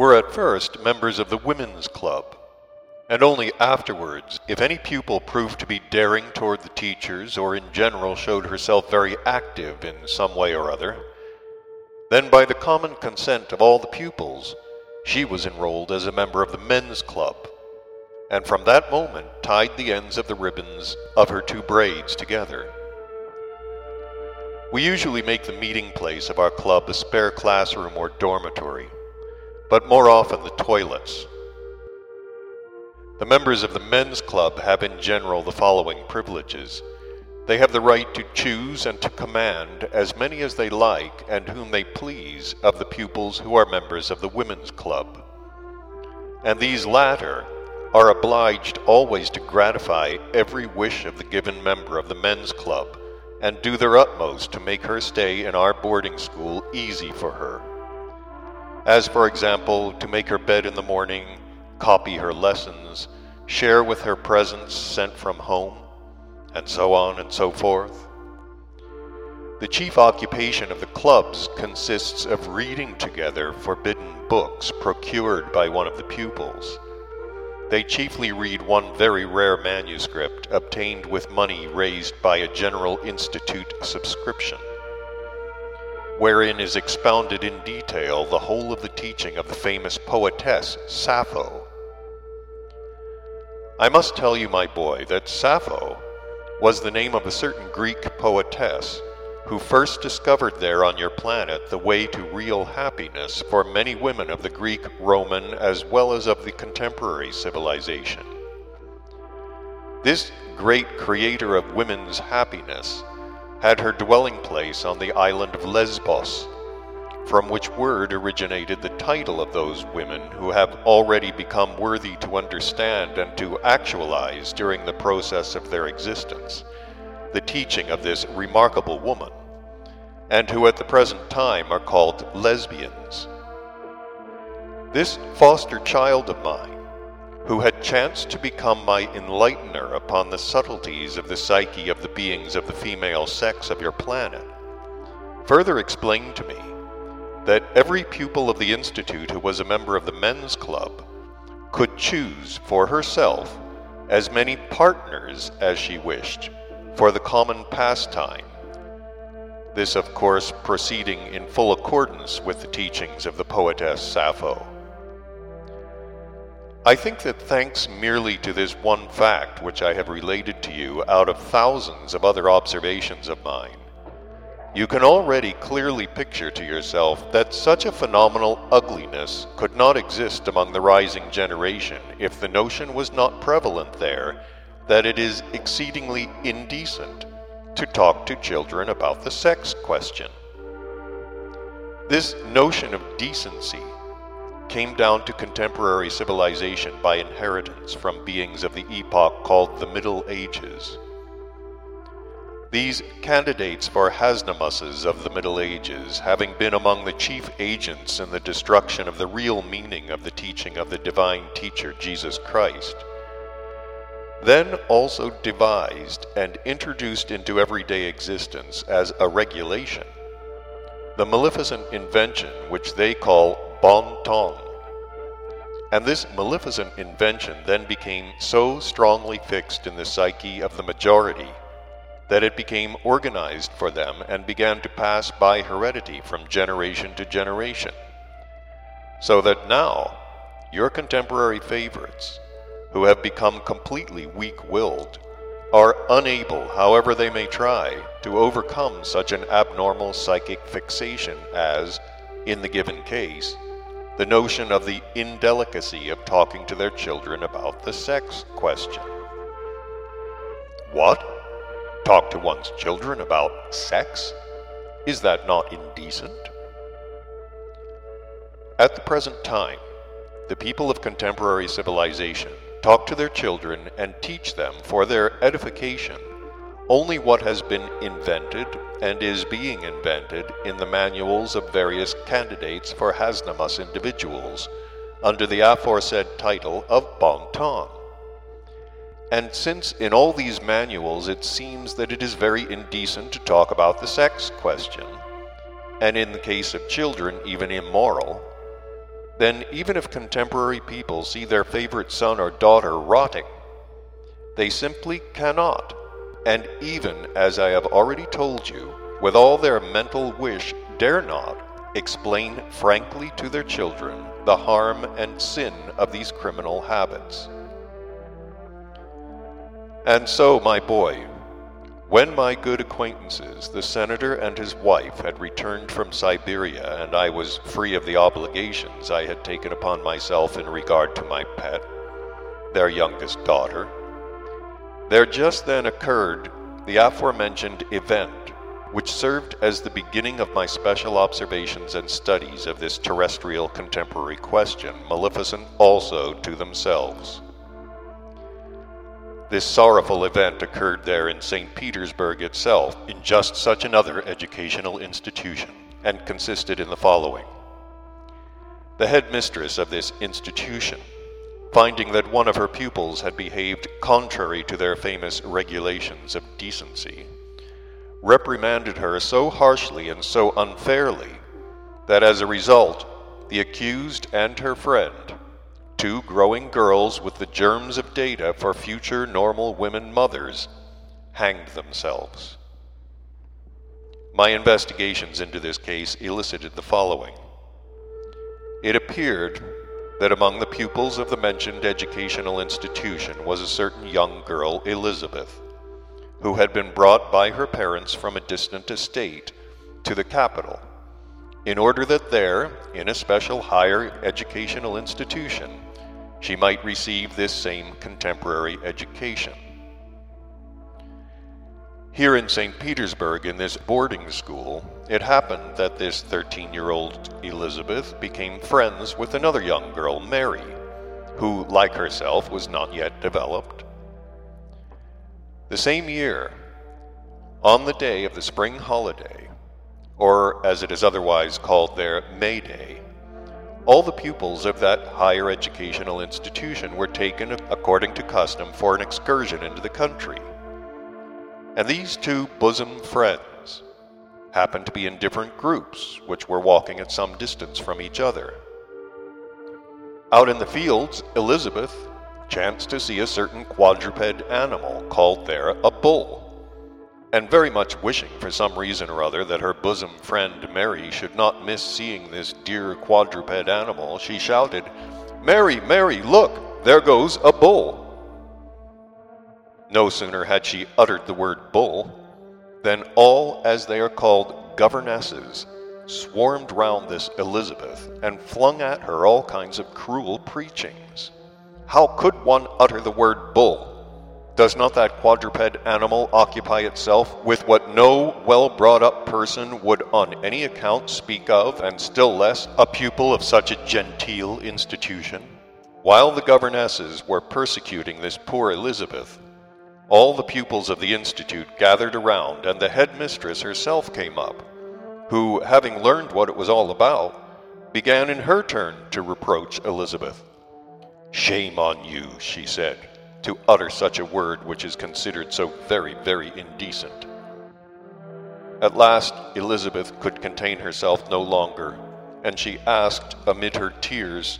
were at first members of the Women's Club, and only afterwards, if any pupil proved to be daring toward the teachers or in general showed herself very active in some way or other, then by the common consent of all the pupils, she was enrolled as a member of the Men's Club, and from that moment tied the ends of the ribbons of her two braids together. We usually make the meeting place of our club a spare classroom or dormitory, but more often the toilets. The members of the men's club have in general the following privileges. They have the right to choose and to command as many as they like and whom they please of the pupils who are members of the women's club. And these latter are obliged always to gratify every wish of the given member of the men's club and do their utmost to make her stay in our boarding school easy for her. As, for example, to make her bed in the morning, copy her lessons, share with her presents sent from home, and so on and so forth. The chief occupation of the clubs consists of reading together forbidden books procured by one of the pupils they chiefly read one very rare manuscript obtained with money raised by a General Institute subscription, wherein is expounded in detail the whole of the teaching of the famous poetess Sappho. I must tell you, my boy, that Sappho was the name of a certain Greek poetess who first discovered there on your planet the way to real happiness for many women of the Greek, Roman, as well as of the contemporary civilization. This great creator of women's happiness had her dwelling place on the island of Lesbos, from which word originated the title of those women who have already become worthy to understand and to actualize during the process of their existence the teaching of this remarkable woman and who at the present time are called lesbians. This foster child of mine, who had chanced to become my enlightener upon the subtleties of the psyche of the beings of the female sex of your planet, further explained to me that every pupil of the Institute who was a member of the men's club could choose for herself as many partners as she wished for the common pastime this, of course, proceeding in full accordance with the teachings of the poetess Sappho. I think that thanks merely to this one fact which I have related to you out of thousands of other observations of mine, you can already clearly picture to yourself that such a phenomenal ugliness could not exist among the rising generation if the notion was not prevalent there that it is exceedingly indecent to talk to children about the sex question. This notion of decency came down to contemporary civilization by inheritance from beings of the epoch called the Middle Ages. These candidates for Hasnamusses of the Middle Ages, having been among the chief agents in the destruction of the real meaning of the teaching of the divine teacher Jesus Christ, then also devised and introduced into everyday existence as a regulation the maleficent invention which they call bon ton. And this maleficent invention then became so strongly fixed in the psyche of the majority that it became organized for them and began to pass by heredity from generation to generation. So that now, your contemporary favorites, who have become completely weak willed, are unable, however they may try, to overcome such an abnormal psychic fixation as, in the given case, the notion of the indelicacy of talking to their children about the sex question. What? Talk to one's children about sex? Is that not indecent? At the present time, the people of contemporary civilization talk to their children, and teach them for their edification only what has been invented and is being invented in the manuals of various candidates for Hasnamuss individuals under the aforesaid title of Bon Ton. And since in all these manuals it seems that it is very indecent to talk about the sex question, and in the case of children even immoral, then even if contemporary people see their favorite son or daughter rotting, they simply cannot, and even as I have already told you, with all their mental wish, dare not explain frankly to their children the harm and sin of these criminal habits. And so, my boy, when my good acquaintances, the senator and his wife, had returned from Siberia and I was free of the obligations I had taken upon myself in regard to my pet, their youngest daughter, there just then occurred the aforementioned event, which served as the beginning of my special observations and studies of this terrestrial contemporary question, maleficent also to themselves. This sorrowful event occurred there in St. Petersburg itself, in just such another educational institution, and consisted in the following. The headmistress of this institution, finding that one of her pupils had behaved contrary to their famous regulations of decency, reprimanded her so harshly and so unfairly that as a result, the accused and her friend two growing girls with the germs of data for future normal women mothers hanged themselves. My investigations into this case elicited the following. It appeared that among the pupils of the mentioned educational institution was a certain young girl, Elizabeth, who had been brought by her parents from a distant estate to the capital in order that there, in a special higher educational institution, she might receive this same contemporary education. Here in St. Petersburg, in this boarding school, it happened that this 13 year old Elizabeth became friends with another young girl, Mary, who, like herself, was not yet developed. The same year, on the day of the spring holiday, or as it is otherwise called there, May Day, all the pupils of that higher educational institution were taken according to custom for an excursion into the country. And these two bosom friends happened to be in different groups, which were walking at some distance from each other. Out in the fields, Elizabeth chanced to see a certain quadruped animal called there a bull and very much wishing for some reason or other that her bosom friend Mary should not miss seeing this dear quadruped animal, she shouted, Mary, Mary, look, there goes a bull. No sooner had she uttered the word bull than all, as they are called, governesses, swarmed round this Elizabeth and flung at her all kinds of cruel preachings. How could one utter the word bull? Does not that quadruped animal occupy itself with what no well brought up person would on any account speak of, and still less a pupil of such a genteel institution? While the governesses were persecuting this poor Elizabeth, all the pupils of the institute gathered around, and the headmistress herself came up, who, having learned what it was all about, began in her turn to reproach Elizabeth. Shame on you, she said to utter such a word which is considered so very, very indecent. At last, Elizabeth could contain herself no longer, and she asked, amid her tears,